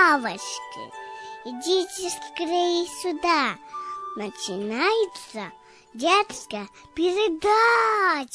Девочки, идите скорее сюда. Начинается детская передача.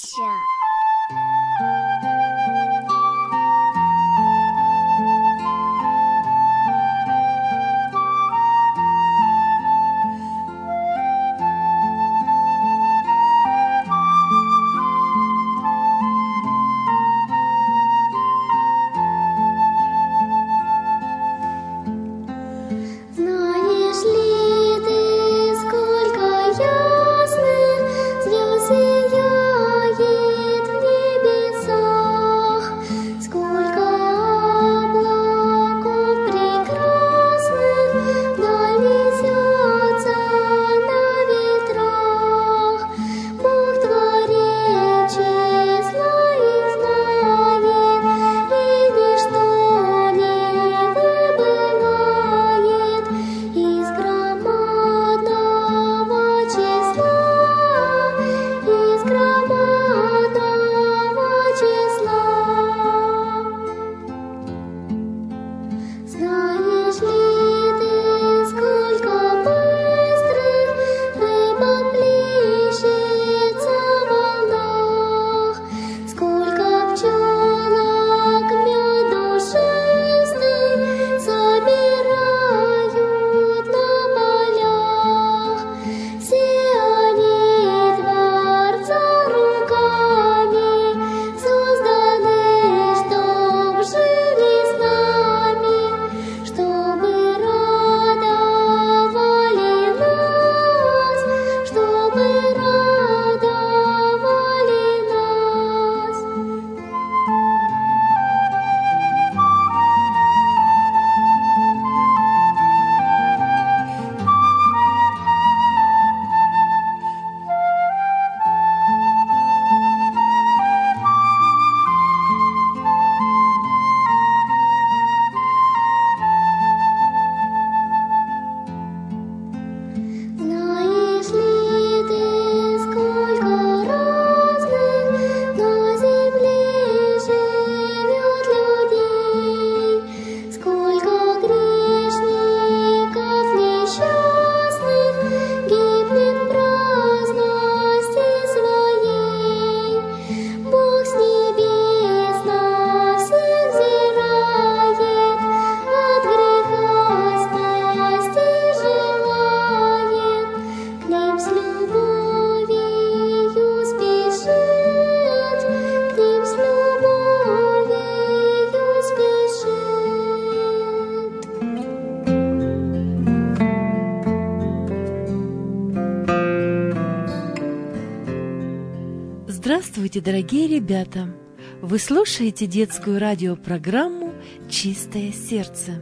Здравствуйте, дорогие ребята! Вы слушаете детскую радиопрограмму «Чистое сердце».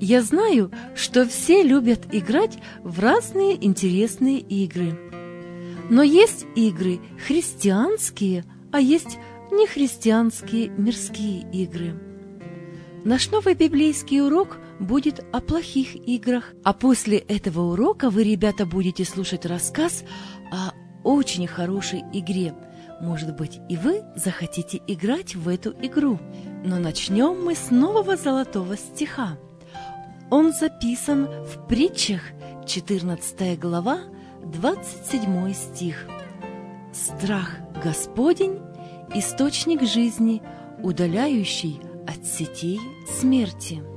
Я знаю, что все любят играть в разные интересные игры. Но есть игры христианские, а есть нехристианские мирские игры. Наш новый библейский урок будет о плохих играх, а после этого урока вы, ребята, будете слушать рассказ о очень хорошей игре. Может быть, и вы захотите играть в эту игру. Но начнем мы с нового золотого стиха. Он записан в притчах, 14 глава, 27 стих. «Страх Господень – источник жизни, удаляющий от сетей смерти».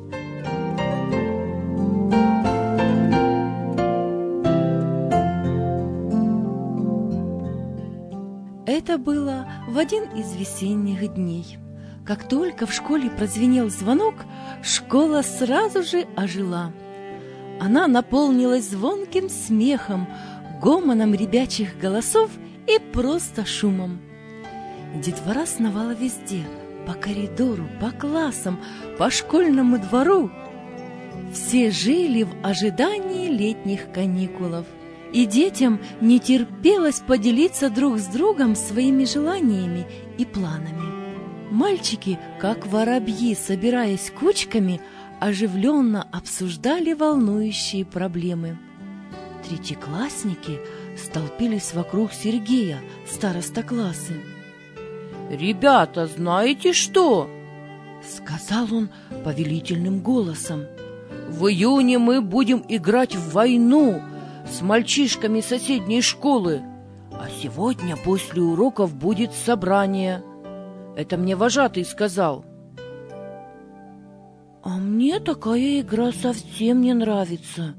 Это было в один из весенних дней. Как только в школе прозвенел звонок, школа сразу же ожила. Она наполнилась звонким смехом, гомоном ребячих голосов и просто шумом. Детвора сновала везде, по коридору, по классам, по школьному двору. Все жили в ожидании летних каникулов – и детям не терпелось поделиться друг с другом своими желаниями и планами. Мальчики, как воробьи, собираясь кучками, оживленно обсуждали волнующие проблемы. Третьеклассники столпились вокруг Сергея, староста классы. «Ребята, знаете что?» Сказал он повелительным голосом. В июне мы будем играть в войну с мальчишками соседней школы. А сегодня после уроков будет собрание. Это мне вожатый сказал. А мне такая игра совсем не нравится,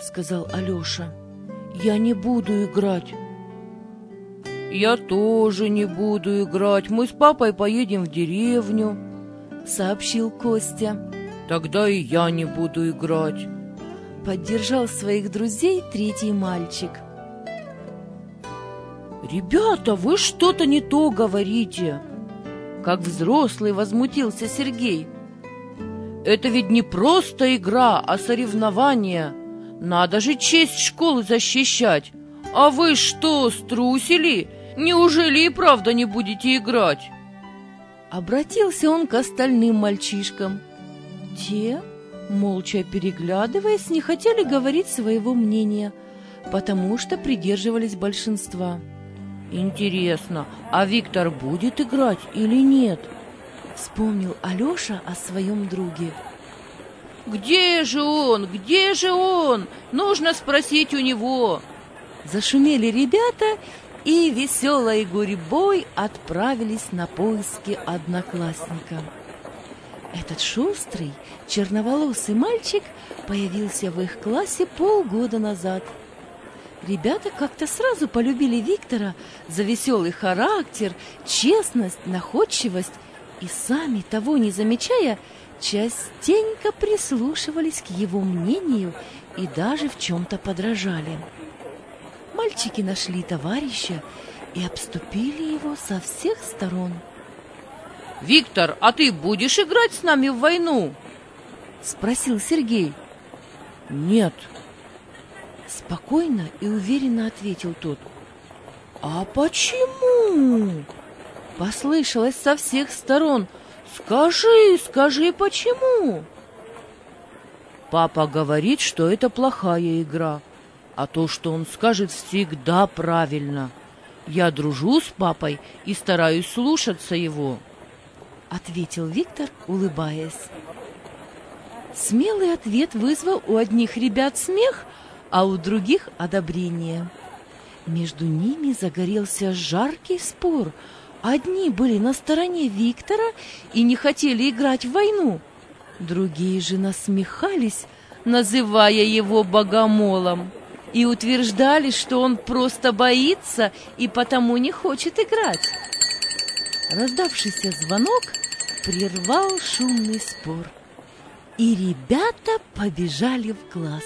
сказал Алеша. Я не буду играть. Я тоже не буду играть. Мы с папой поедем в деревню, сообщил Костя. Тогда и я не буду играть. Поддержал своих друзей третий мальчик. «Ребята, вы что-то не то говорите!» Как взрослый возмутился Сергей. «Это ведь не просто игра, а соревнование. Надо же честь школы защищать. А вы что, струсили? Неужели и правда не будете играть?» Обратился он к остальным мальчишкам. Те, молча переглядываясь, не хотели говорить своего мнения, потому что придерживались большинства. «Интересно, а Виктор будет играть или нет?» Вспомнил Алеша о своем друге. «Где же он? Где же он? Нужно спросить у него!» Зашумели ребята и веселой гурьбой отправились на поиски одноклассника. Этот шустрый, черноволосый мальчик появился в их классе полгода назад – Ребята как-то сразу полюбили Виктора за веселый характер, честность, находчивость и сами, того не замечая, частенько прислушивались к его мнению и даже в чем-то подражали. Мальчики нашли товарища и обступили его со всех сторон. «Виктор, а ты будешь играть с нами в войну?» — спросил Сергей. «Нет», Спокойно и уверенно ответил тот. «А почему?» Послышалось со всех сторон. «Скажи, скажи, почему?» Папа говорит, что это плохая игра, а то, что он скажет, всегда правильно. Я дружу с папой и стараюсь слушаться его, — ответил Виктор, улыбаясь. Смелый ответ вызвал у одних ребят смех, а у других — одобрение. Между ними загорелся жаркий спор. Одни были на стороне Виктора и не хотели играть в войну. Другие же насмехались, называя его богомолом, и утверждали, что он просто боится и потому не хочет играть. Раздавшийся звонок прервал шумный спор, и ребята побежали в класс.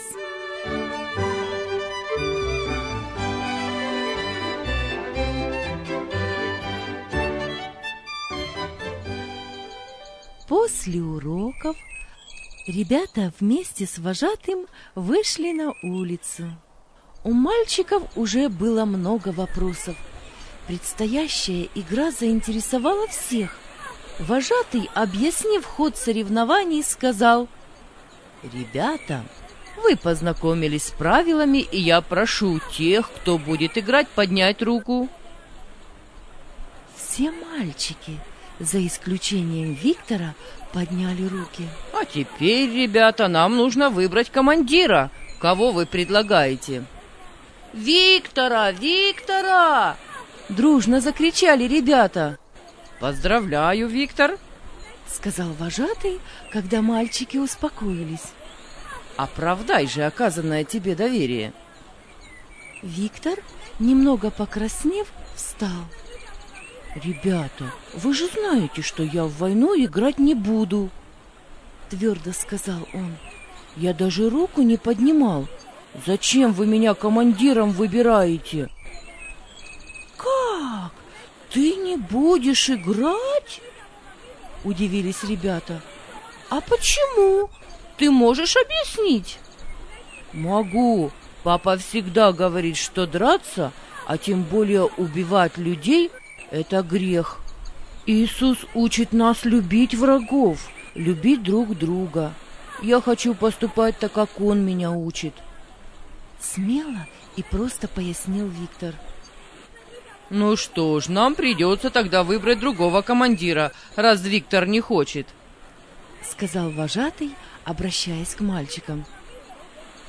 После уроков ребята вместе с вожатым вышли на улицу. У мальчиков уже было много вопросов. Предстоящая игра заинтересовала всех. Вожатый, объяснив ход соревнований, сказал, «Ребята, вы познакомились с правилами, и я прошу тех, кто будет играть, поднять руку». Все мальчики за исключением Виктора, подняли руки. А теперь, ребята, нам нужно выбрать командира. Кого вы предлагаете? Виктора! Виктора! Дружно закричали ребята. Поздравляю, Виктор! Сказал вожатый, когда мальчики успокоились. Оправдай же оказанное тебе доверие. Виктор, немного покраснев, встал. «Ребята, вы же знаете, что я в войну играть не буду!» Твердо сказал он. «Я даже руку не поднимал. Зачем вы меня командиром выбираете?» «Как? Ты не будешь играть?» Удивились ребята. «А почему? Ты можешь объяснить?» «Могу. Папа всегда говорит, что драться, а тем более убивать людей – это грех. Иисус учит нас любить врагов, любить друг друга. Я хочу поступать так, как Он меня учит. Смело и просто пояснил Виктор. Ну что ж, нам придется тогда выбрать другого командира, раз Виктор не хочет. Сказал вожатый, обращаясь к мальчикам.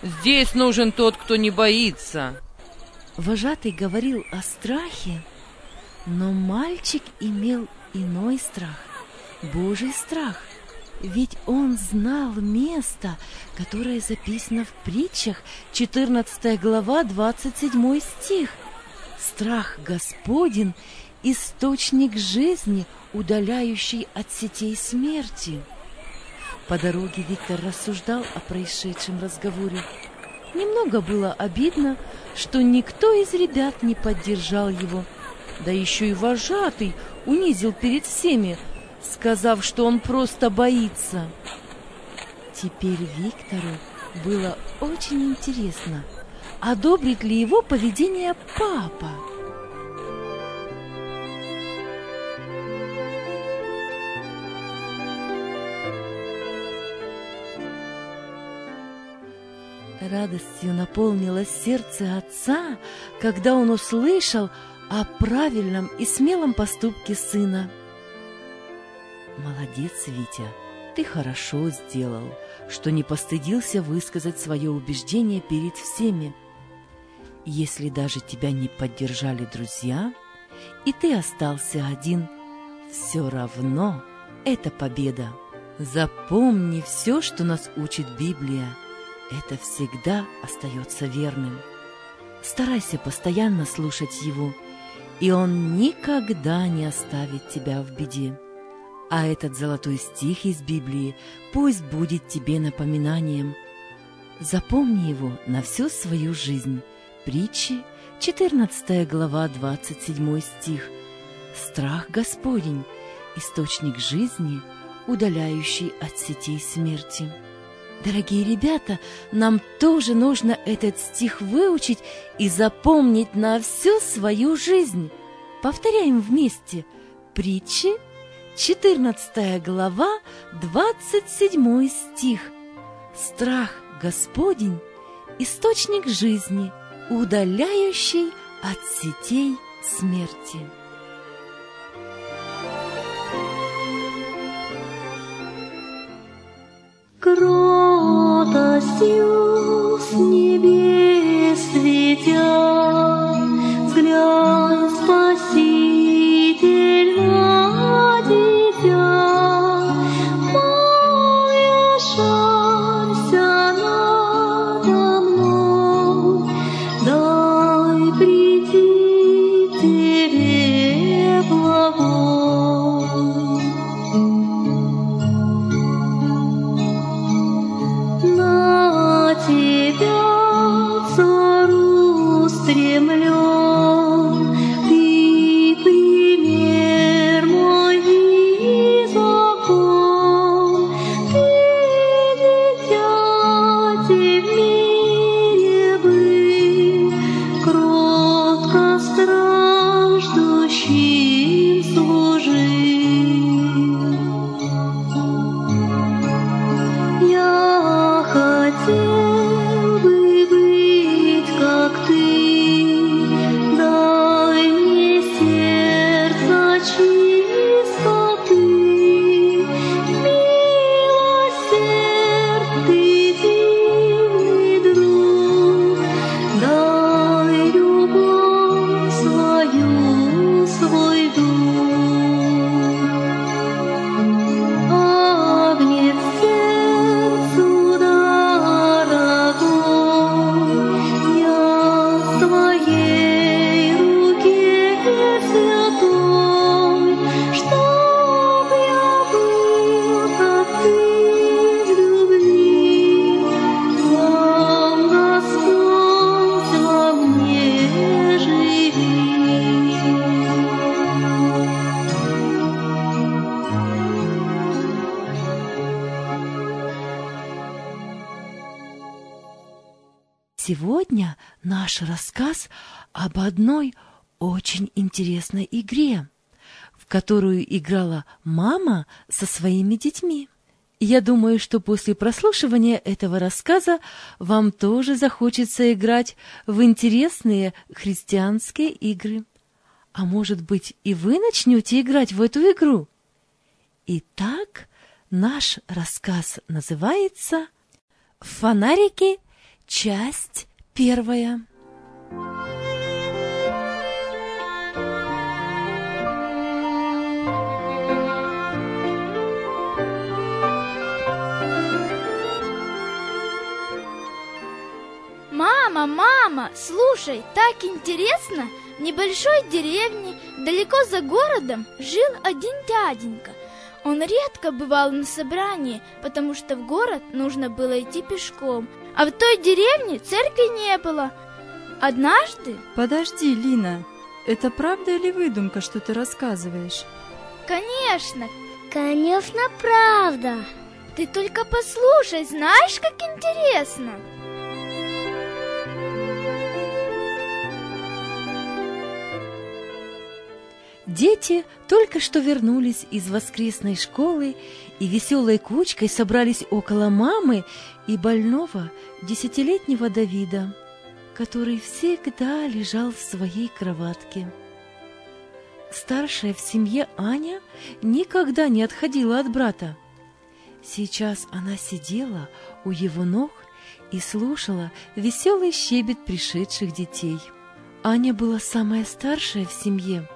Здесь нужен тот, кто не боится. Вожатый говорил о страхе, но мальчик имел иной страх, Божий страх. Ведь он знал место, которое записано в притчах, 14 глава, 27 стих. Страх Господен — источник жизни, удаляющий от сетей смерти. По дороге Виктор рассуждал о происшедшем разговоре. Немного было обидно, что никто из ребят не поддержал его. Да еще и вожатый унизил перед всеми, сказав, что он просто боится. Теперь Виктору было очень интересно, одобрит ли его поведение папа. Радостью наполнилось сердце отца, когда он услышал о правильном и смелом поступке сына. Молодец, Витя, ты хорошо сделал, что не постыдился высказать свое убеждение перед всеми. Если даже тебя не поддержали друзья, и ты остался один, все равно это победа. Запомни все, что нас учит Библия. Это всегда остается верным. Старайся постоянно слушать его, и он никогда не оставит тебя в беде. А этот золотой стих из Библии пусть будет тебе напоминанием. Запомни его на всю свою жизнь. Притчи, 14 глава, 27 стих. Страх Господень, источник жизни, удаляющий от сетей смерти. Дорогие ребята, нам тоже нужно этот стих выучить и запомнить на всю свою жизнь. Повторяем вместе. Притчи, 14 глава, 27 стих. Страх Господень – источник жизни, удаляющий от сетей смерти. Кротостью с небес светя, взглянь, наш рассказ об одной очень интересной игре, в которую играла мама со своими детьми. Я думаю, что после прослушивания этого рассказа вам тоже захочется играть в интересные христианские игры. А может быть, и вы начнете играть в эту игру? Итак, наш рассказ называется «Фонарики. Часть первая». Мама, мама, слушай, так интересно! В небольшой деревне, далеко за городом, жил один дяденька. Он редко бывал на собрании, потому что в город нужно было идти пешком, а в той деревне церкви не было. Однажды, Подожди, Лина, это правда или выдумка, что ты рассказываешь? конечно, Конечно, правда. ты только послушай, знаешь, как интересно? Дети только что вернулись из воскресной школы и веселой кучкой собрались около мамы и больного десятилетнего Давида, который всегда лежал в своей кроватке. Старшая в семье Аня никогда не отходила от брата. Сейчас она сидела у его ног и слушала веселый щебет пришедших детей. Аня была самая старшая в семье,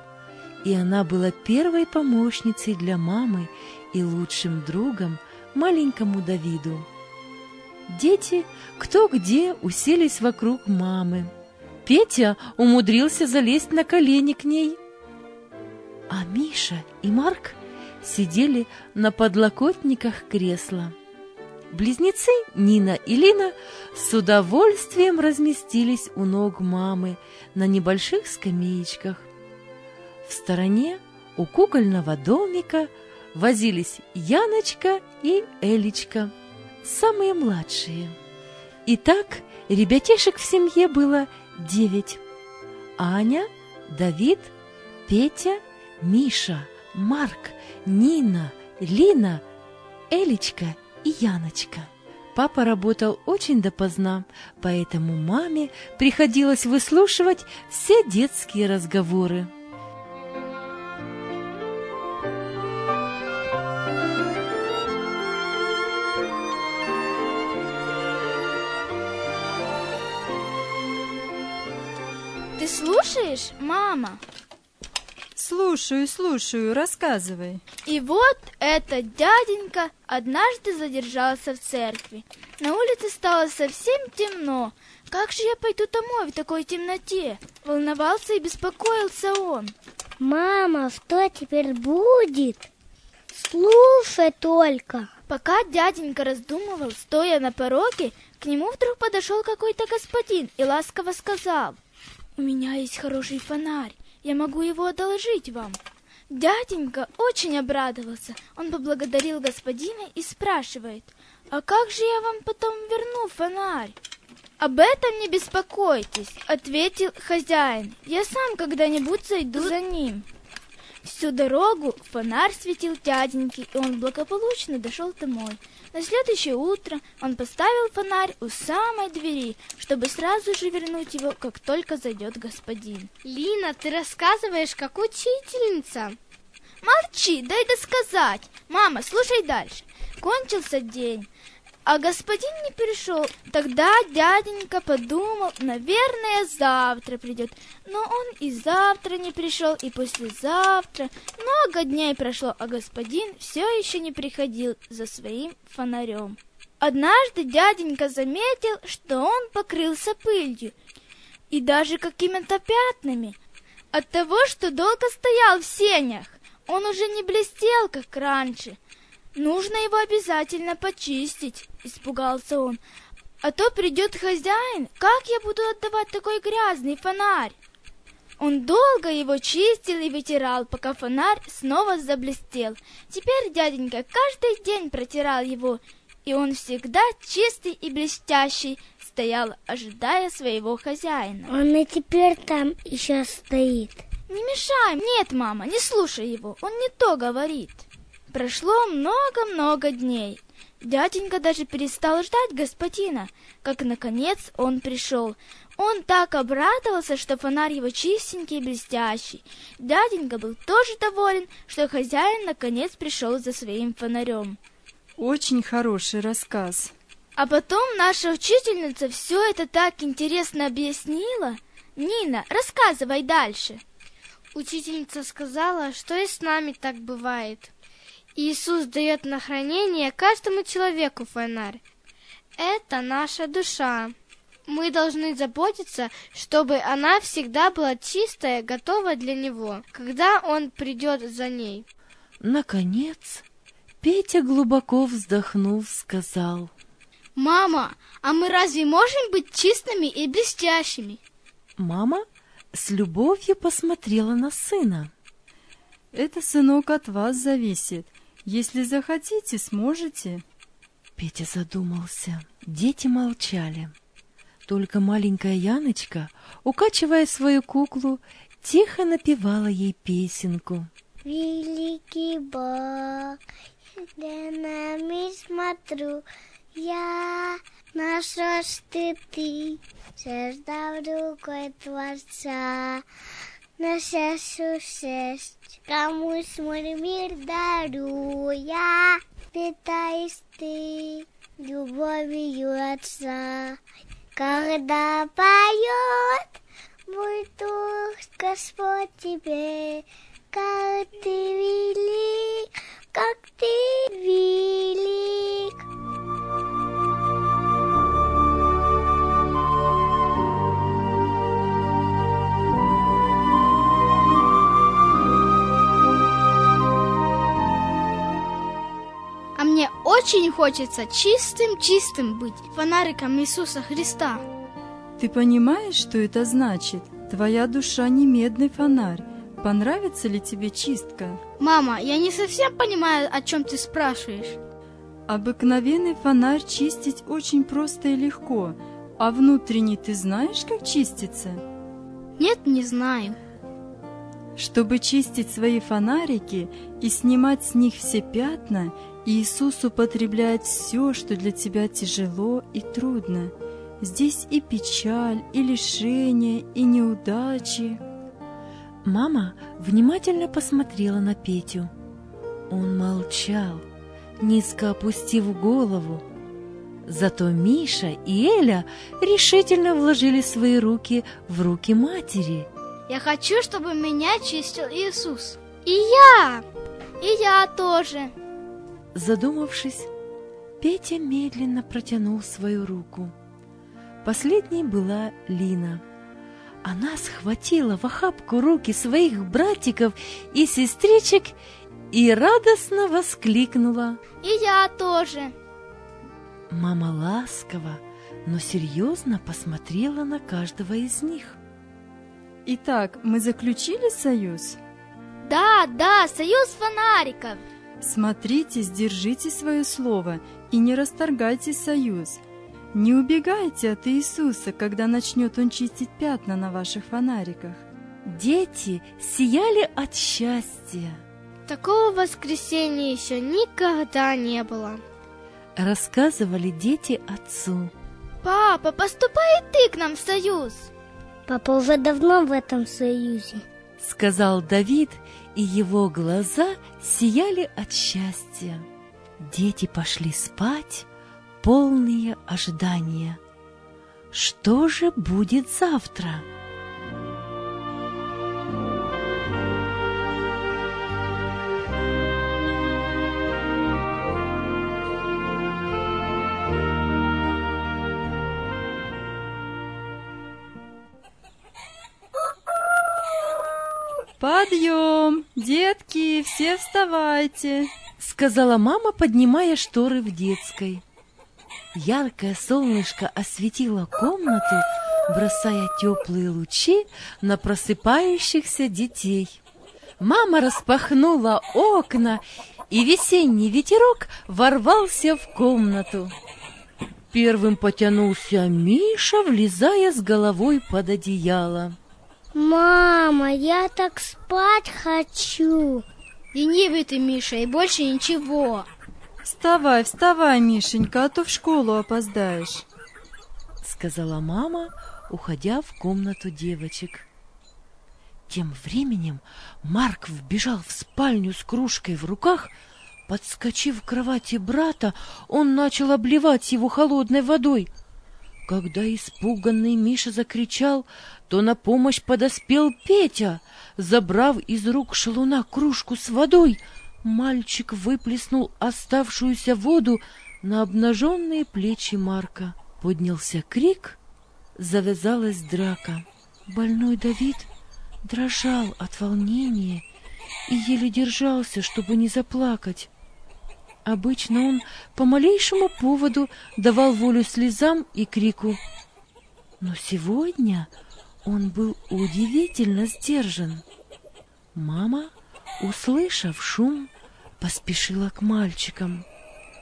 и она была первой помощницей для мамы и лучшим другом маленькому Давиду. Дети кто где уселись вокруг мамы. Петя умудрился залезть на колени к ней. А Миша и Марк сидели на подлокотниках кресла. Близнецы Нина и Лина с удовольствием разместились у ног мамы на небольших скамеечках. В стороне у кукольного домика возились Яночка и Элечка, самые младшие. Итак, ребятишек в семье было девять. Аня, Давид, Петя, Миша, Марк, Нина, Лина, Элечка и Яночка. Папа работал очень допоздна, поэтому маме приходилось выслушивать все детские разговоры. Ты слушаешь, мама? Слушаю, слушаю, рассказывай. И вот этот дяденька однажды задержался в церкви. На улице стало совсем темно. Как же я пойду домой в такой темноте? Волновался и беспокоился он. Мама, что теперь будет? Слушай только. Пока дяденька раздумывал, стоя на пороге, к нему вдруг подошел какой-то господин и ласково сказал, «У меня есть хороший фонарь, я могу его одолжить вам». Дяденька очень обрадовался. Он поблагодарил господина и спрашивает, «А как же я вам потом верну фонарь?» «Об этом не беспокойтесь», — ответил хозяин. «Я сам когда-нибудь зайду за ним». Всю дорогу фонарь светил дяденьке, и он благополучно дошел домой. На следующее утро он поставил фонарь у самой двери, чтобы сразу же вернуть его, как только зайдет господин. Лина, ты рассказываешь, как учительница. Молчи, дай досказать. Мама, слушай дальше. Кончился день, а господин не пришел. Тогда дяденька подумал, наверное, завтра придет. Но он и завтра не пришел, и послезавтра. Много дней прошло, а господин все еще не приходил за своим фонарем. Однажды дяденька заметил, что он покрылся пылью и даже какими-то пятнами. От того, что долго стоял в сенях, он уже не блестел, как раньше. Нужно его обязательно почистить, испугался он. А то придет хозяин, как я буду отдавать такой грязный фонарь? Он долго его чистил и вытирал, пока фонарь снова заблестел. Теперь дяденька каждый день протирал его, и он всегда чистый и блестящий стоял, ожидая своего хозяина. Он и теперь там еще стоит. Не мешай, нет, мама, не слушай его, он не то говорит. Прошло много-много дней. Дяденька даже перестал ждать господина, как наконец он пришел. Он так обрадовался, что фонарь его чистенький и блестящий. Дяденька был тоже доволен, что хозяин наконец пришел за своим фонарем. Очень хороший рассказ. А потом наша учительница все это так интересно объяснила. Нина, рассказывай дальше. Учительница сказала, что и с нами так бывает. Иисус дает на хранение каждому человеку фонарь. Это наша душа. Мы должны заботиться, чтобы она всегда была чистая, готова для Него, когда Он придет за ней. Наконец, Петя, глубоко вздохнув, сказал. Мама, а мы разве можем быть чистыми и блестящими? Мама с любовью посмотрела на сына. Это, сынок, от вас зависит. Если захотите, сможете. Петя задумался. Дети молчали. Только маленькая Яночка, укачивая свою куклу, тихо напевала ей песенку. Великий Бог, я на мир смотрю, я на что ж ты ты, создал рукой Творца, на счастью шесть, кому свой мир даруя, питаешь ты любовью Отца. Когда поет мой дух, Господь тебе, как ты велик, как ты велик. Мне очень хочется чистым-чистым быть фонариком Иисуса Христа. Ты понимаешь, что это значит? Твоя душа не медный фонарь. Понравится ли тебе чистка? Мама, я не совсем понимаю, о чем ты спрашиваешь. Обыкновенный фонарь чистить очень просто и легко. А внутренний ты знаешь, как чистится? Нет, не знаю. Чтобы чистить свои фонарики и снимать с них все пятна, Иисус употребляет все, что для тебя тяжело и трудно. Здесь и печаль, и лишения, и неудачи. Мама внимательно посмотрела на Петю. Он молчал, низко опустив голову. Зато Миша и Эля решительно вложили свои руки в руки матери. Я хочу, чтобы меня чистил Иисус. И я! И я тоже. Задумавшись, Петя медленно протянул свою руку. Последней была Лина. Она схватила в охапку руки своих братиков и сестричек и радостно воскликнула. И я тоже. Мама ласково, но серьезно посмотрела на каждого из них. Итак, мы заключили союз? Да, да, союз фонариков. Смотрите, сдержите свое слово и не расторгайте союз. Не убегайте от Иисуса, когда начнет Он чистить пятна на ваших фонариках. Дети сияли от счастья. Такого воскресенья еще никогда не было. Рассказывали дети отцу. Папа, поступай и ты к нам в союз. Папа уже давно в этом союзе. Сказал Давид, и его глаза сияли от счастья. Дети пошли спать, полные ожидания. Что же будет завтра? Подъем! Детки, все вставайте! Сказала мама, поднимая шторы в детской. Яркое солнышко осветило комнату, бросая теплые лучи на просыпающихся детей. Мама распахнула окна, и весенний ветерок ворвался в комнату. Первым потянулся Миша, влезая с головой под одеяло. Мама, я так спать хочу. Ленивый ты, Миша, и больше ничего. Вставай, вставай, Мишенька, а то в школу опоздаешь. Сказала мама, уходя в комнату девочек. Тем временем Марк вбежал в спальню с кружкой в руках. Подскочив к кровати брата, он начал обливать его холодной водой. Когда испуганный Миша закричал, то на помощь подоспел Петя. Забрав из рук шалуна кружку с водой, мальчик выплеснул оставшуюся воду на обнаженные плечи Марка. Поднялся крик, завязалась драка. Больной Давид дрожал от волнения и еле держался, чтобы не заплакать. Обычно он по малейшему поводу давал волю слезам и крику. Но сегодня он был удивительно сдержан. Мама, услышав шум, поспешила к мальчикам.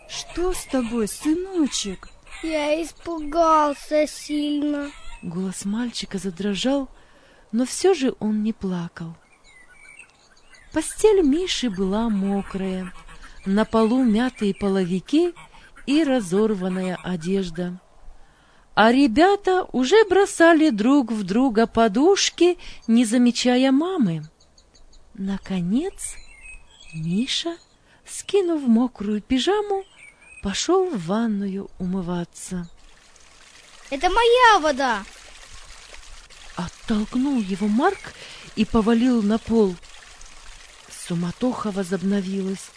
Что с тобой, сыночек? Я испугался сильно. Голос мальчика задрожал, но все же он не плакал. Постель Миши была мокрая, на полу мятые половики и разорванная одежда. А ребята уже бросали друг в друга подушки, не замечая мамы. Наконец, Миша, скинув мокрую пижаму, пошел в ванную умываться. Это моя вода. Оттолкнул его Марк и повалил на пол. Суматоха возобновилась.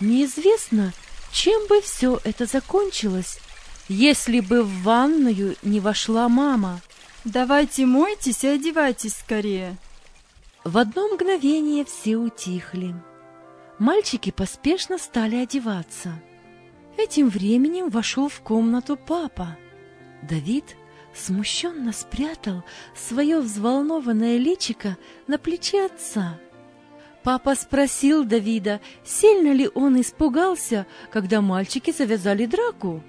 Неизвестно, чем бы все это закончилось, если бы в ванную не вошла мама. Давайте мойтесь и одевайтесь скорее. В одно мгновение все утихли. Мальчики поспешно стали одеваться. Этим временем вошел в комнату папа. Давид смущенно спрятал свое взволнованное личико на плече отца. Папа спросил Давида, сильно ли он испугался, когда мальчики завязали драку.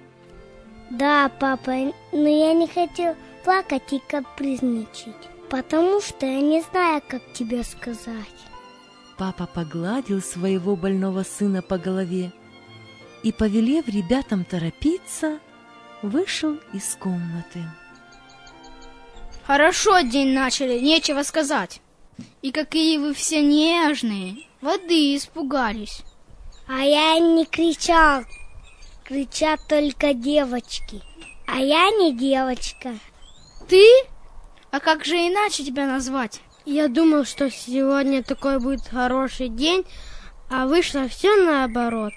Да, папа, но я не хотел плакать и капризничать, потому что я не знаю, как тебе сказать. Папа погладил своего больного сына по голове и, повелев ребятам торопиться, вышел из комнаты. Хорошо день начали, нечего сказать. И какие вы все нежные, воды испугались. А я не кричал, кричат только девочки, а я не девочка. Ты? А как же иначе тебя назвать? Я думал, что сегодня такой будет хороший день, а вышло все наоборот.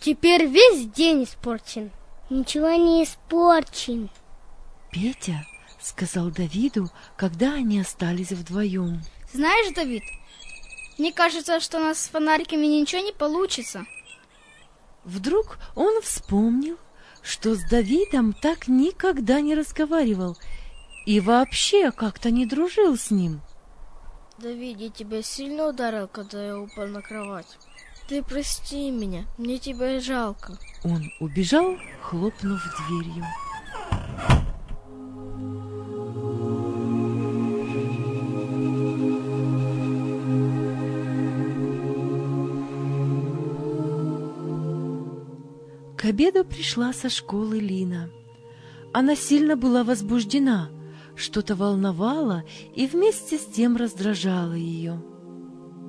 Теперь весь день испорчен. Ничего не испорчен. Петя сказал Давиду, когда они остались вдвоем. Знаешь, Давид, мне кажется, что у нас с фонариками ничего не получится. Вдруг он вспомнил, что с Давидом так никогда не разговаривал и вообще как-то не дружил с ним. Давид, я тебя сильно ударил, когда я упал на кровать. Ты прости меня, мне тебя жалко. Он убежал, хлопнув дверью. К обеду пришла со школы Лина. Она сильно была возбуждена, что-то волновало и вместе с тем раздражало ее.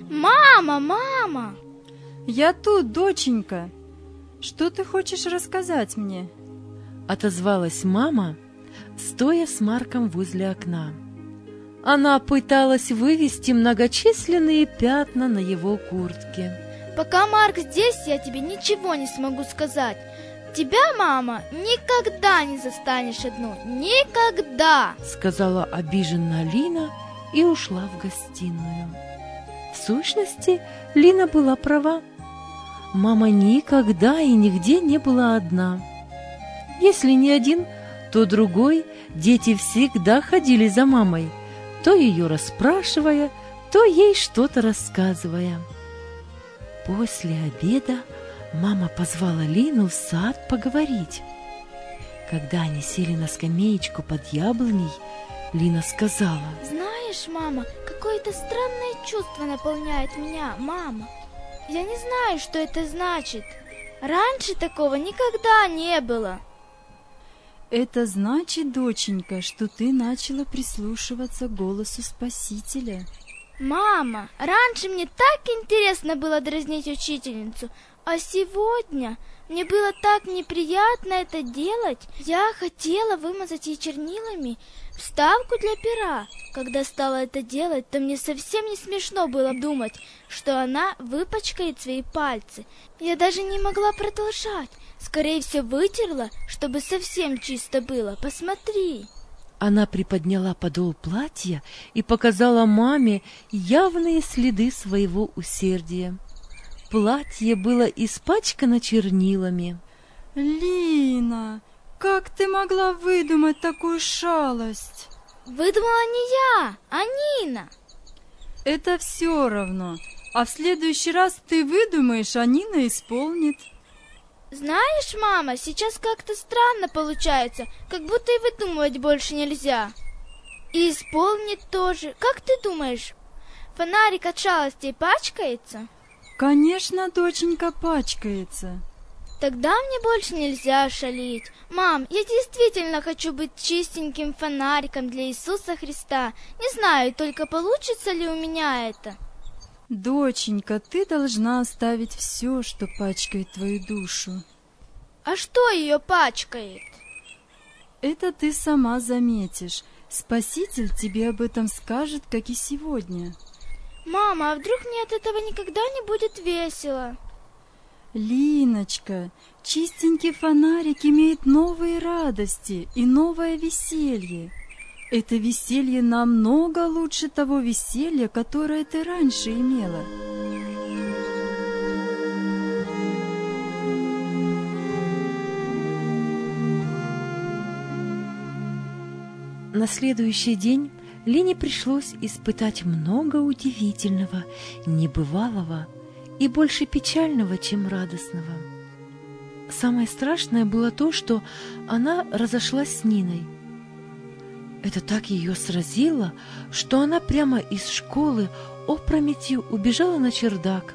Мама, мама! Я тут, доченька. Что ты хочешь рассказать мне? Отозвалась мама, стоя с Марком возле окна. Она пыталась вывести многочисленные пятна на его куртке. Пока Марк здесь, я тебе ничего не смогу сказать. Тебя, мама, никогда не застанешь одну. Никогда! Сказала обиженно Лина и ушла в гостиную. В сущности, Лина была права. Мама никогда и нигде не была одна. Если не один, то другой дети всегда ходили за мамой, то ее расспрашивая, то ей что-то рассказывая. После обеда мама позвала Лину в сад поговорить. Когда они сели на скамеечку под яблоней, Лина сказала, Знаешь, мама, какое-то странное чувство наполняет меня, мама. Я не знаю, что это значит. Раньше такого никогда не было. Это значит, доченька, что ты начала прислушиваться к голосу Спасителя. Мама, раньше мне так интересно было дразнить учительницу, а сегодня мне было так неприятно это делать. Я хотела вымазать ей чернилами вставку для пера. Когда стала это делать, то мне совсем не смешно было думать, что она выпачкает свои пальцы. Я даже не могла продолжать. Скорее всего, вытерла, чтобы совсем чисто было. Посмотри. Она приподняла подол платья и показала маме явные следы своего усердия. Платье было испачкано чернилами. Лина, как ты могла выдумать такую шалость? Выдумала не я, а Нина. Это все равно. А в следующий раз ты выдумаешь, а Нина исполнит. Знаешь, мама, сейчас как-то странно получается, как будто и выдумывать больше нельзя. И исполнит тоже. Как ты думаешь, фонарик от шалости пачкается? Конечно, доченька пачкается. Тогда мне больше нельзя шалить. Мам, я действительно хочу быть чистеньким фонариком для Иисуса Христа. Не знаю только, получится ли у меня это. Доченька, ты должна оставить все, что пачкает твою душу. А что ее пачкает? Это ты сама заметишь. Спаситель тебе об этом скажет, как и сегодня. Мама, а вдруг мне от этого никогда не будет весело? Линочка, чистенький фонарик имеет новые радости и новое веселье. Это веселье намного лучше того веселья, которое ты раньше имела. На следующий день Лине пришлось испытать много удивительного, небывалого и больше печального, чем радостного. Самое страшное было то, что она разошлась с Ниной. Это так ее сразило, что она прямо из школы опрометью убежала на чердак,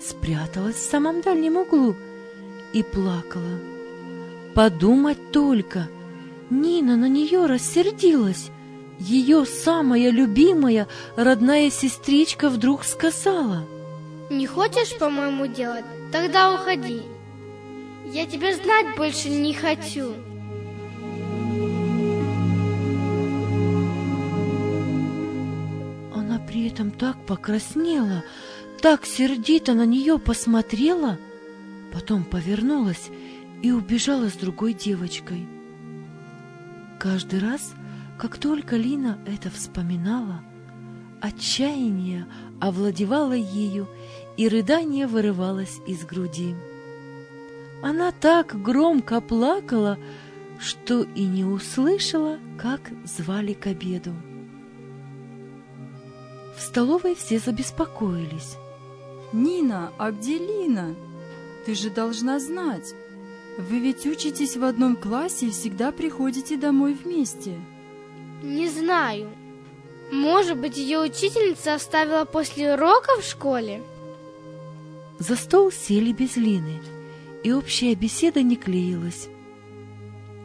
спряталась в самом дальнем углу и плакала. Подумать только, Нина на нее рассердилась. Ее самая любимая родная сестричка вдруг сказала. Не хочешь, по-моему, делать? Тогда уходи. Я тебя знать больше не хочу. Этом так покраснела, так сердито на нее посмотрела, потом повернулась и убежала с другой девочкой. Каждый раз, как только Лина это вспоминала, отчаяние овладевало ею, и рыдание вырывалось из груди. Она так громко плакала, что и не услышала, как звали к обеду. В столовой все забеспокоились. Нина, а где Лина? Ты же должна знать. Вы ведь учитесь в одном классе и всегда приходите домой вместе. Не знаю. Может быть, ее учительница оставила после урока в школе? За стол сели без Лины, и общая беседа не клеилась.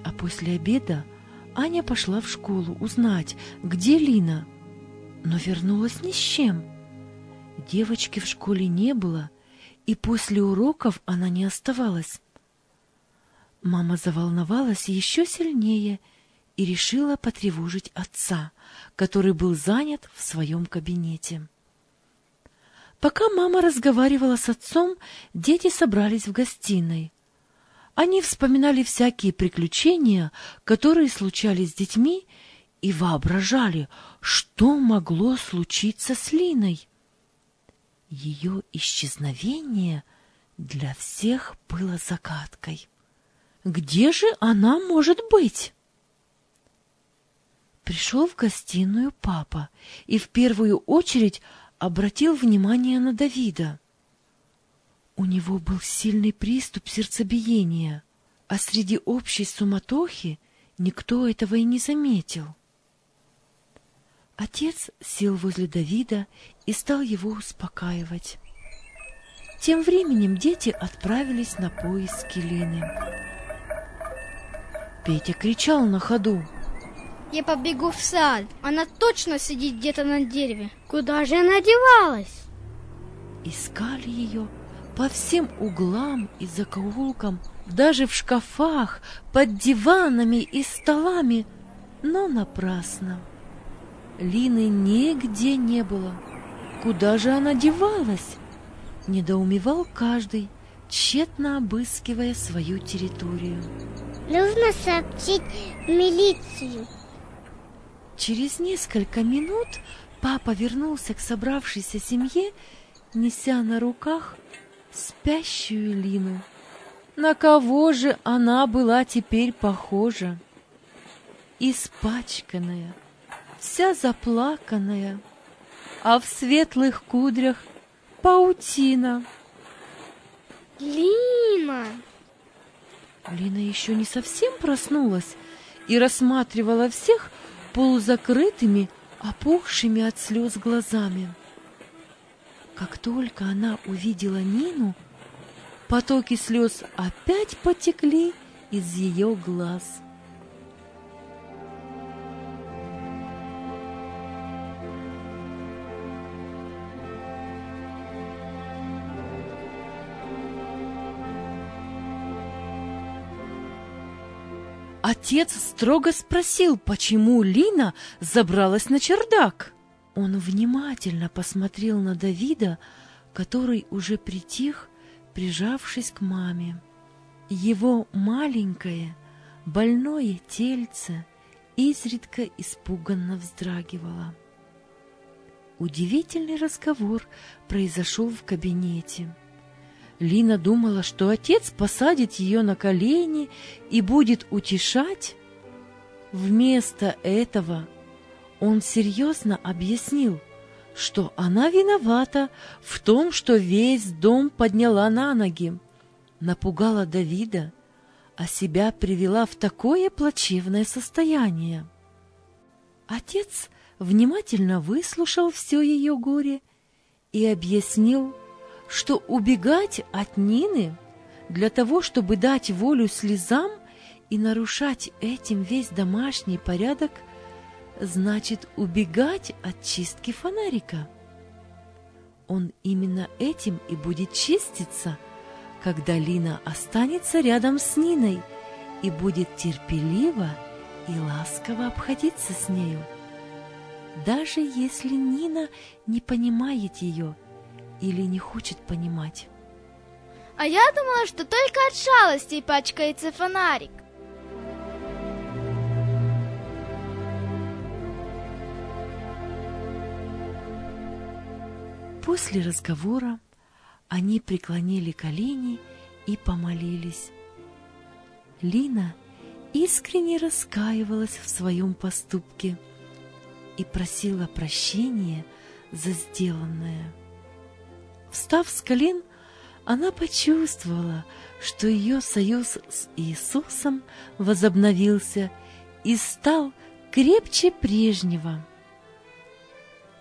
А после обеда Аня пошла в школу узнать, где Лина, но вернулась ни с чем. Девочки в школе не было, и после уроков она не оставалась. Мама заволновалась еще сильнее и решила потревожить отца, который был занят в своем кабинете. Пока мама разговаривала с отцом, дети собрались в гостиной. Они вспоминали всякие приключения, которые случались с детьми, и воображали, что могло случиться с Линой. Ее исчезновение для всех было загадкой. Где же она может быть? Пришел в гостиную папа и в первую очередь обратил внимание на Давида. У него был сильный приступ сердцебиения, а среди общей суматохи никто этого и не заметил. Отец сел возле Давида и стал его успокаивать. Тем временем дети отправились на поиски Лины. Петя кричал на ходу. Я побегу в сад. Она точно сидит где-то на дереве. Куда же она девалась? Искали ее по всем углам и закоулкам, даже в шкафах, под диванами и столами, но напрасно. Лины нигде не было. Куда же она девалась? Недоумевал каждый, тщетно обыскивая свою территорию. Нужно сообщить в милицию. Через несколько минут папа вернулся к собравшейся семье, неся на руках спящую Лину. На кого же она была теперь похожа? Испачканная, вся заплаканная, а в светлых кудрях паутина. Лина! Лина еще не совсем проснулась и рассматривала всех полузакрытыми, опухшими от слез глазами. Как только она увидела Нину, потоки слез опять потекли из ее глаз. Отец строго спросил, почему Лина забралась на чердак. Он внимательно посмотрел на Давида, который уже притих, прижавшись к маме. Его маленькое, больное тельце изредка испуганно вздрагивало. Удивительный разговор произошел в кабинете. Лина думала, что отец посадит ее на колени и будет утешать. Вместо этого он серьезно объяснил, что она виновата в том, что весь дом подняла на ноги, напугала Давида, а себя привела в такое плачевное состояние. Отец внимательно выслушал все ее горе и объяснил, что убегать от Нины для того, чтобы дать волю слезам и нарушать этим весь домашний порядок, значит убегать от чистки фонарика. Он именно этим и будет чиститься, когда Лина останется рядом с Ниной и будет терпеливо и ласково обходиться с нею. Даже если Нина не понимает ее – или не хочет понимать. А я думала, что только от шалости пачкается фонарик. После разговора они преклонили колени и помолились. Лина искренне раскаивалась в своем поступке и просила прощения за сделанное. Встав с колен, она почувствовала, что ее союз с Иисусом возобновился и стал крепче прежнего.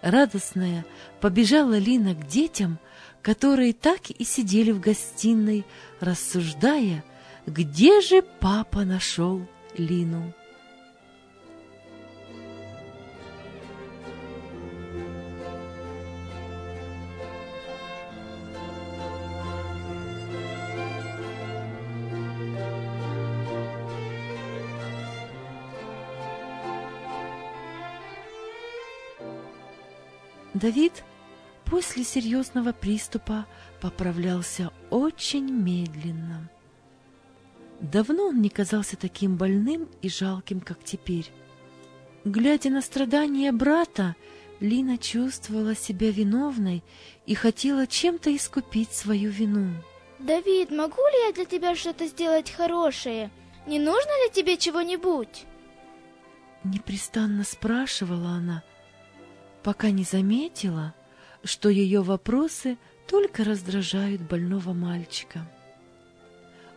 Радостная побежала Лина к детям, которые так и сидели в гостиной, рассуждая, где же папа нашел Лину. Давид после серьезного приступа поправлялся очень медленно. Давно он не казался таким больным и жалким, как теперь. Глядя на страдания брата, Лина чувствовала себя виновной и хотела чем-то искупить свою вину. Давид, могу ли я для тебя что-то сделать хорошее? Не нужно ли тебе чего-нибудь? Непрестанно спрашивала она, пока не заметила, что ее вопросы только раздражают больного мальчика.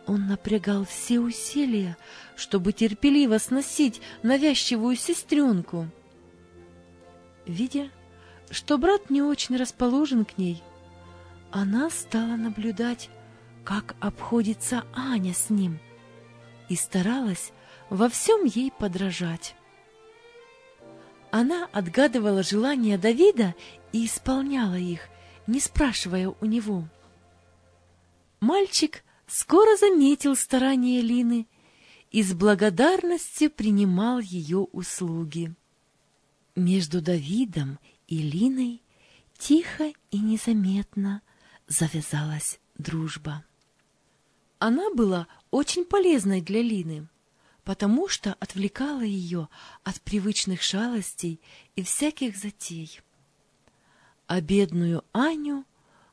Он напрягал все усилия, чтобы терпеливо сносить навязчивую сестренку. Видя, что брат не очень расположен к ней, она стала наблюдать, как обходится Аня с ним, и старалась во всем ей подражать. Она отгадывала желания Давида и исполняла их, не спрашивая у него. Мальчик скоро заметил старания Лины и с благодарностью принимал ее услуги. Между Давидом и Линой тихо и незаметно завязалась дружба. Она была очень полезной для Лины, потому что отвлекала ее от привычных шалостей и всяких затей. А бедную Аню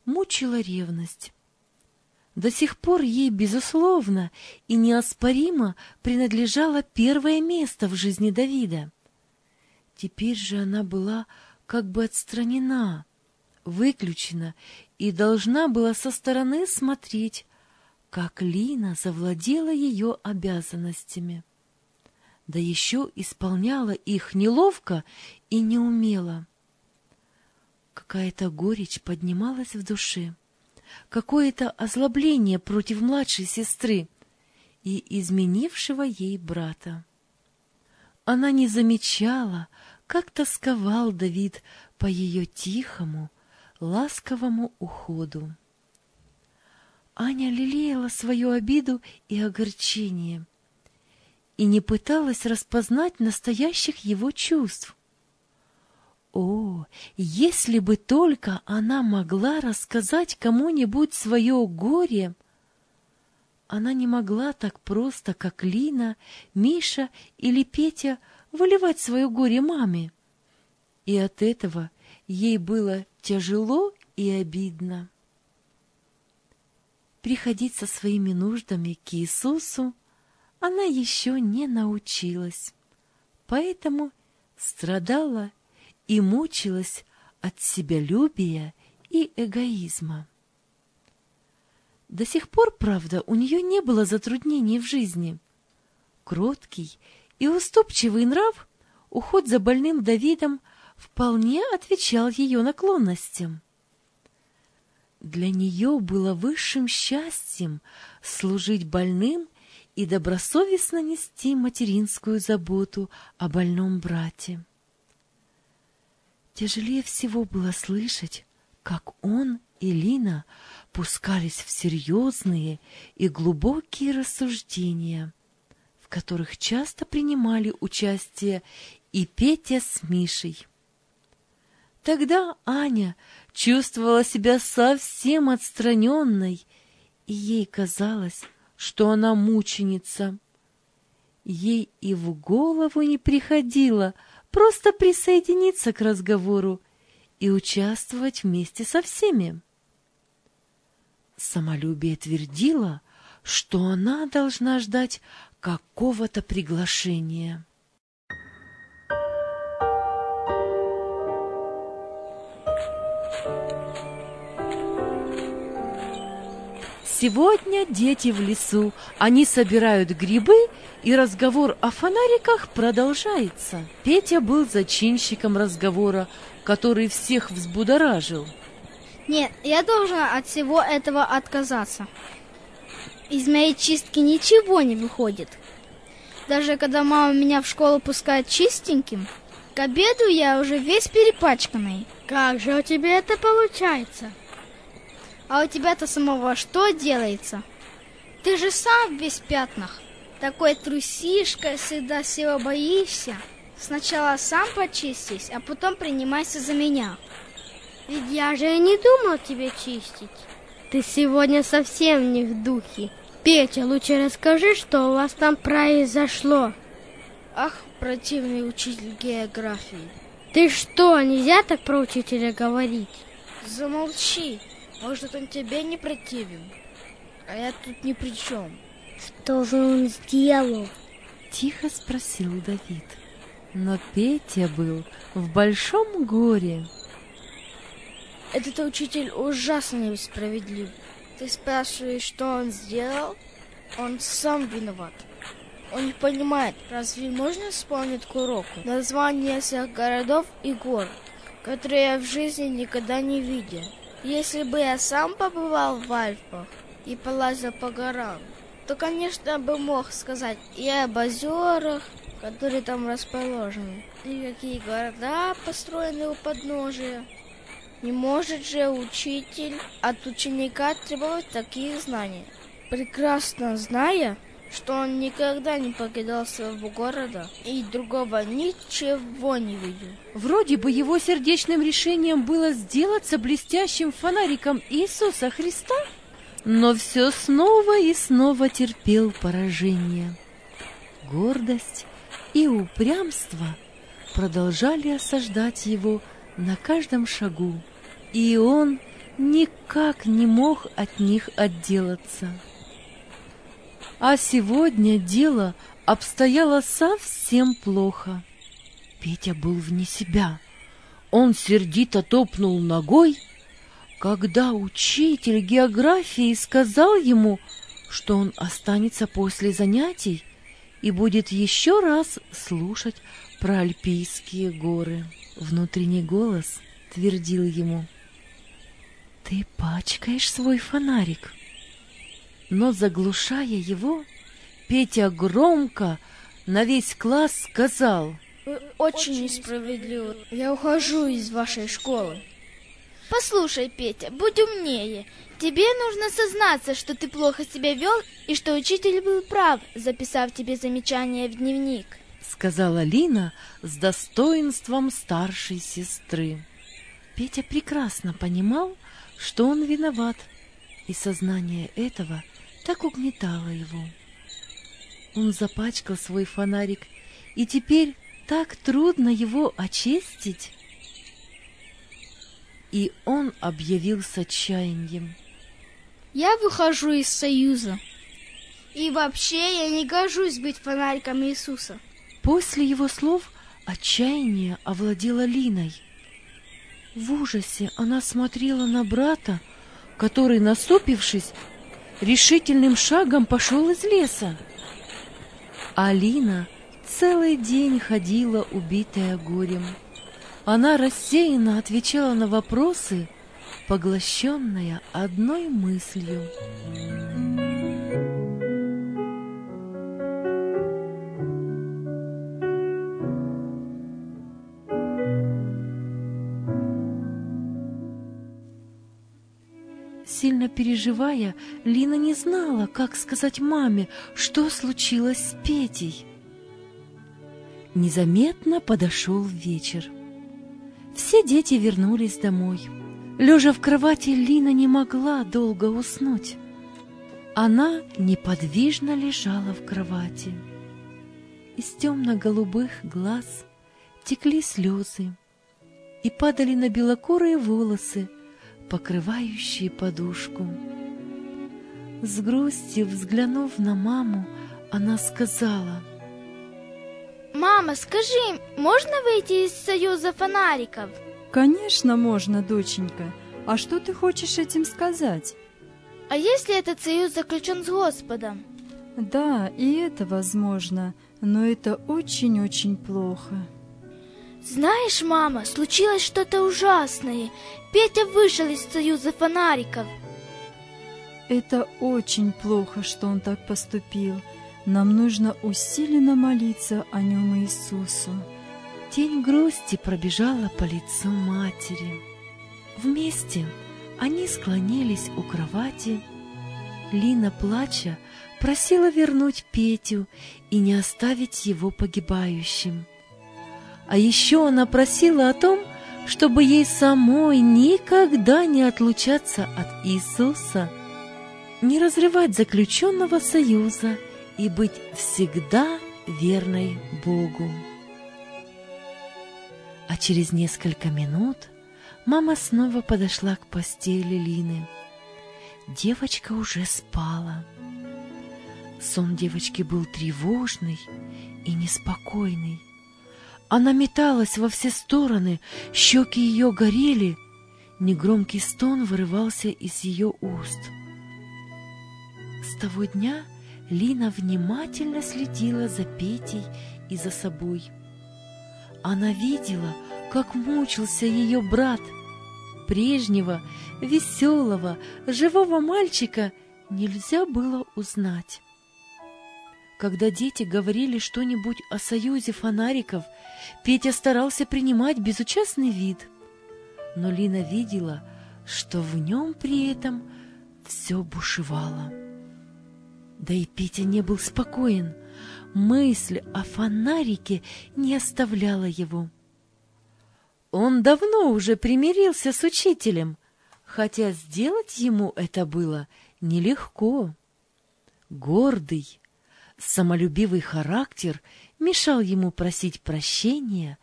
мучила ревность. До сих пор ей, безусловно и неоспоримо, принадлежало первое место в жизни Давида. Теперь же она была как бы отстранена, выключена и должна была со стороны смотреть, как Лина завладела ее обязанностями. Да еще исполняла их неловко и неумело. Какая-то горечь поднималась в душе, какое-то озлобление против младшей сестры и изменившего ей брата. Она не замечала, как тосковал Давид по ее тихому, ласковому уходу. Аня лелеяла свою обиду и огорчение и не пыталась распознать настоящих его чувств. О, если бы только она могла рассказать кому-нибудь свое горе! Она не могла так просто, как Лина, Миша или Петя, выливать свое горе маме. И от этого ей было тяжело и обидно. Приходить со своими нуждами к Иисусу она еще не научилась, поэтому страдала и мучилась от себялюбия и эгоизма. До сих пор, правда, у нее не было затруднений в жизни. Кроткий и уступчивый нрав, уход за больным Давидом вполне отвечал ее наклонностям. Для нее было высшим счастьем служить больным и добросовестно нести материнскую заботу о больном брате. Тяжелее всего было слышать, как он и Лина пускались в серьезные и глубокие рассуждения — в которых часто принимали участие и Петя с Мишей. Тогда Аня чувствовала себя совсем отстраненной, и ей казалось, что она мученица. Ей и в голову не приходило просто присоединиться к разговору и участвовать вместе со всеми. Самолюбие твердило, что она должна ждать какого-то приглашения. Сегодня дети в лесу, они собирают грибы, и разговор о фонариках продолжается. Петя был зачинщиком разговора, который всех взбудоражил. Нет, я должен от всего этого отказаться. Из моей чистки ничего не выходит. Даже когда мама меня в школу пускает чистеньким, к обеду я уже весь перепачканный. Как же у тебя это получается? А у тебя-то самого что делается? Ты же сам весь в пятнах. Такой трусишка, всегда всего боишься. Сначала сам почистись, а потом принимайся за меня. Ведь я же и не думал тебе чистить. Ты сегодня совсем не в духе. Петя, лучше расскажи, что у вас там произошло. Ах, противный учитель географии. Ты что, нельзя так про учителя говорить? Замолчи. Может, он тебе не противен, а я тут ни при чем. Что же он сделал? Тихо спросил Давид. Но Петя был в большом горе. Этот учитель ужасно несправедлив. Ты спрашиваешь, что он сделал? Он сам виноват. Он не понимает, разве можно вспомнить к уроку название всех городов и гор, которые я в жизни никогда не видел? Если бы я сам побывал в Альпах и полазил по горам, то, конечно, бы мог сказать и об озерах, которые там расположены, и какие города построены у подножия. Не может же учитель от ученика требовать таких знаний, прекрасно зная, что он никогда не покидал своего города и другого ничего не видел. Вроде бы его сердечным решением было сделаться блестящим фонариком Иисуса Христа, но все снова и снова терпел поражение. Гордость и упрямство продолжали осаждать его на каждом шагу, и он никак не мог от них отделаться. А сегодня дело обстояло совсем плохо. Петя был вне себя. Он сердито топнул ногой, когда учитель географии сказал ему, что он останется после занятий и будет еще раз слушать про Альпийские горы. Внутренний голос твердил ему, «Ты пачкаешь свой фонарик». Но, заглушая его, Петя громко на весь класс сказал, «Очень несправедливо. Я ухожу из вашей школы». Послушай, Петя, будь умнее. Тебе нужно сознаться, что ты плохо себя вел и что учитель был прав, записав тебе замечание в дневник. Сказала Лина с достоинством старшей сестры. Петя прекрасно понимал, что он виноват, и сознание этого так угнетало его. Он запачкал свой фонарик, и теперь так трудно его очистить. И он объявил с отчаянием. Я выхожу из Союза. И вообще я не гожусь быть фонариком Иисуса. После его слов отчаяние овладело Линой. В ужасе она смотрела на брата, который, насупившись, решительным шагом пошел из леса. Алина целый день ходила, убитая горем. Она рассеянно отвечала на вопросы, поглощенная одной мыслью. Сильно переживая, Лина не знала, как сказать маме, что случилось с Петей. Незаметно подошел вечер. Все дети вернулись домой. Лежа в кровати, Лина не могла долго уснуть. Она неподвижно лежала в кровати. Из темно-голубых глаз текли слезы и падали на белокурые волосы, покрывающие подушку. С грустью взглянув на маму, она сказала, «Мама, скажи, можно выйти из Союза фонариков?» Конечно, можно, доченька. А что ты хочешь этим сказать? А если этот союз заключен с Господом? Да, и это возможно, но это очень-очень плохо. Знаешь, мама, случилось что-то ужасное. Петя вышел из союза фонариков. Это очень плохо, что он так поступил. Нам нужно усиленно молиться о нем Иисусу. Тень грусти пробежала по лицу матери. Вместе они склонились у кровати. Лина, плача, просила вернуть Петю и не оставить его погибающим. А еще она просила о том, чтобы ей самой никогда не отлучаться от Иисуса, не разрывать заключенного союза и быть всегда верной Богу. А через несколько минут мама снова подошла к постели Лины. Девочка уже спала. Сон девочки был тревожный и неспокойный. Она металась во все стороны, щеки ее горели, негромкий стон вырывался из ее уст. С того дня Лина внимательно следила за Петей и за собой. Она видела, как мучился ее брат, прежнего, веселого, живого мальчика нельзя было узнать. Когда дети говорили что-нибудь о союзе фонариков, Петя старался принимать безучастный вид. Но Лина видела, что в нем при этом все бушевало. Да и Петя не был спокоен. Мысль о фонарике не оставляла его. Он давно уже примирился с учителем, хотя сделать ему это было нелегко. Гордый, самолюбивый характер мешал ему просить прощения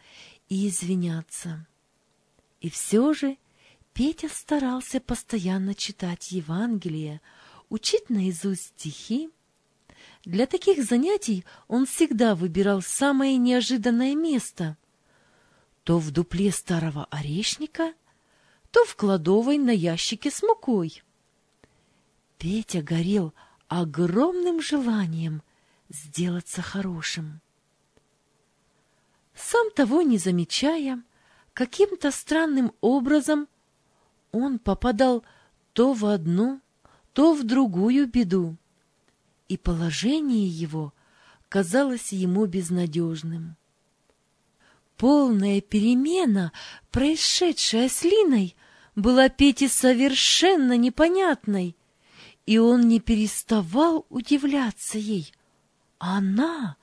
и извиняться. И все же Петя старался постоянно читать Евангелие, учить наизусть стихи. Для таких занятий он всегда выбирал самое неожиданное место. То в дупле старого орешника, то в кладовой на ящике с мукой. Петя горел огромным желанием сделаться хорошим. Сам того не замечая, каким-то странным образом он попадал то в одну, то в другую беду, и положение его казалось ему безнадежным. Полная перемена, происшедшая с Линой, была Пете совершенно непонятной, и он не переставал удивляться ей. Она,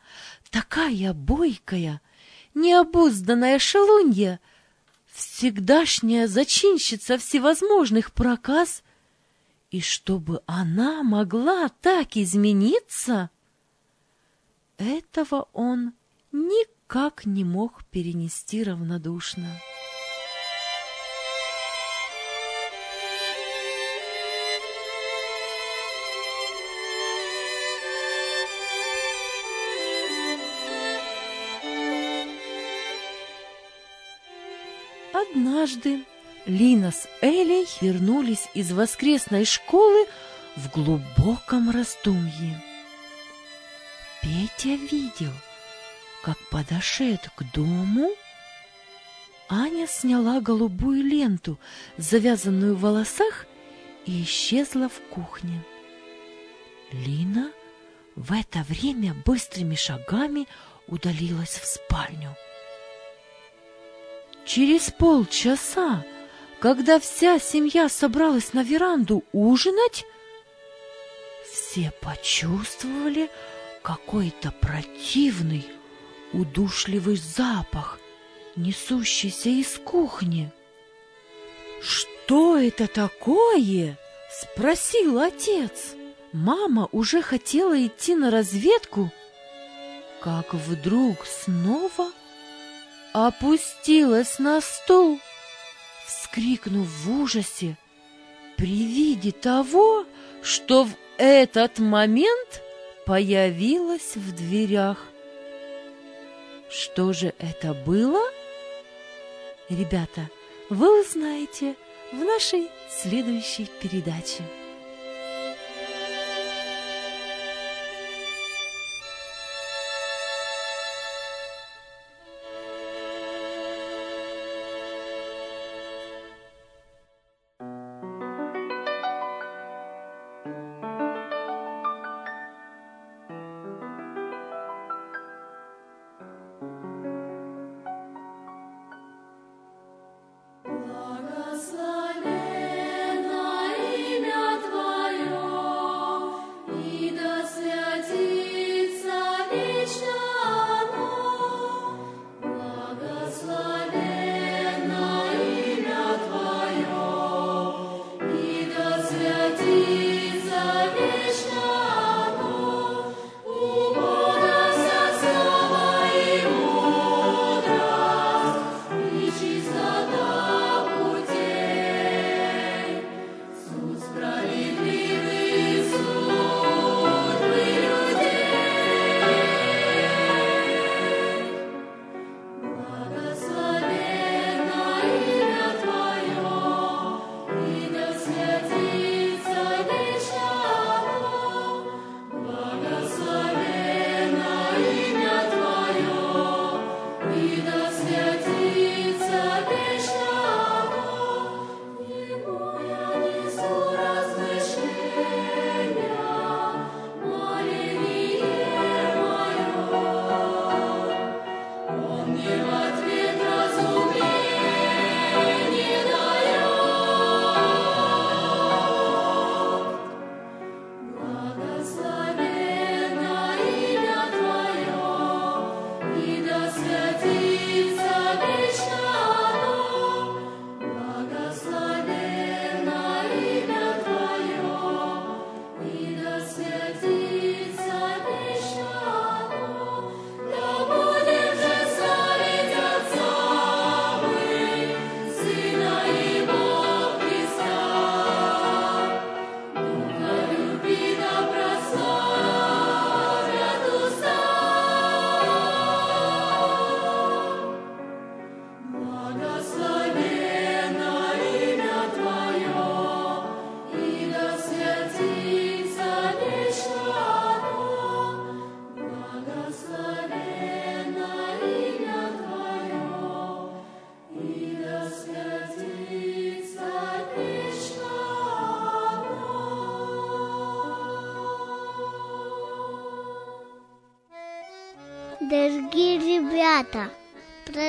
такая бойкая, необузданная шалунья, всегдашняя зачинщица всевозможных проказ, и чтобы она могла так измениться, этого он никак не мог перенести равнодушно. Однажды Лина с Элей вернулись из воскресной школы в глубоком раздумье. Петя видел, как подошед к дому, Аня сняла голубую ленту, завязанную в волосах, и исчезла в кухне. Лина в это время быстрыми шагами удалилась в спальню. Через полчаса, когда вся семья собралась на веранду ужинать, все почувствовали какой-то противный, удушливый запах, несущийся из кухни. «Что это такое?» — спросил отец. Мама уже хотела идти на разведку, как вдруг снова опустилась на стул, вскрикнув в ужасе при виде того, что в этот момент появилась в дверях. Что же это было? Ребята, вы узнаете в нашей следующей передаче.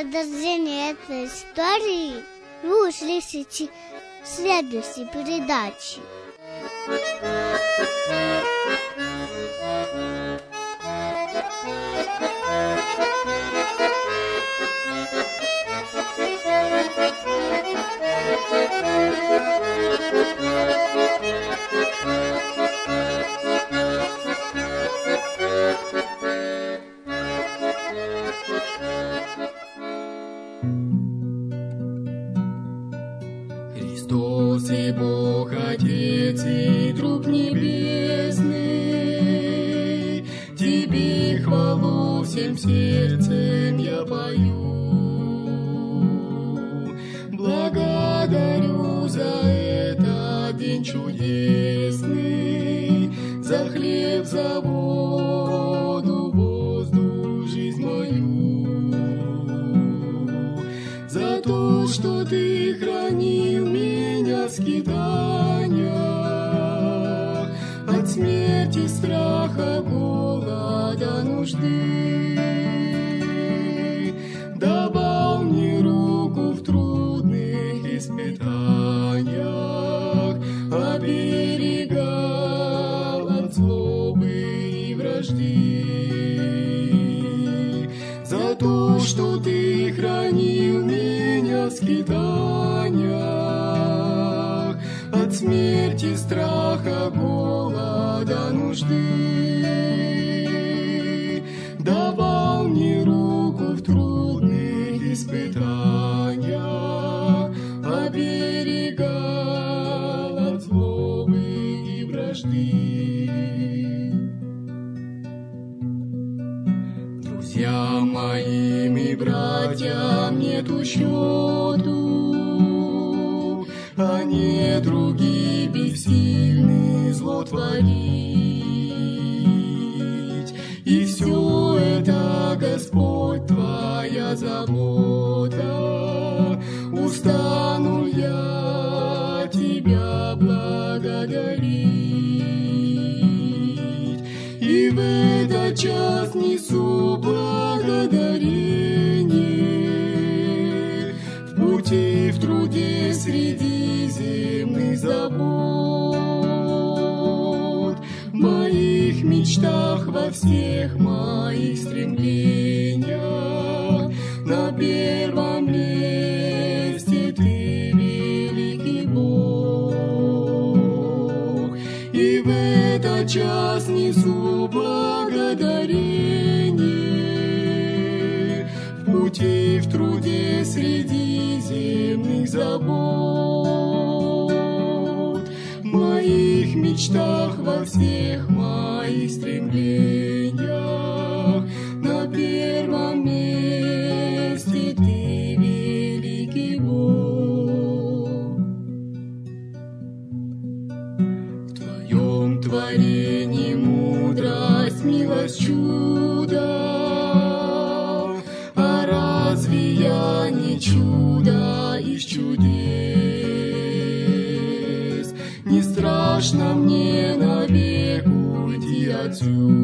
Продолжение этой истории вы услышите в следующей передаче. Христос что Ты хранил меня в скитаниях, От смерти, страха, голода, нужды. Счету, а не другие бессильны зло творить. И все это, Господь, Твоя забота, устану я Тебя благодарить. И в этот час несу среди земных забот. В моих мечтах, во всех моих стремлениях На первом месте Ты великий Бог. И в этот час несу благодарение. В пути, в труде среди забот В моих мечтах, во всех моих стремлениях На первом месте Ты великий Бог В Твоем творении мудрость, милость, чудо. А разве я не чудо страшно мне навек уйти отсюда,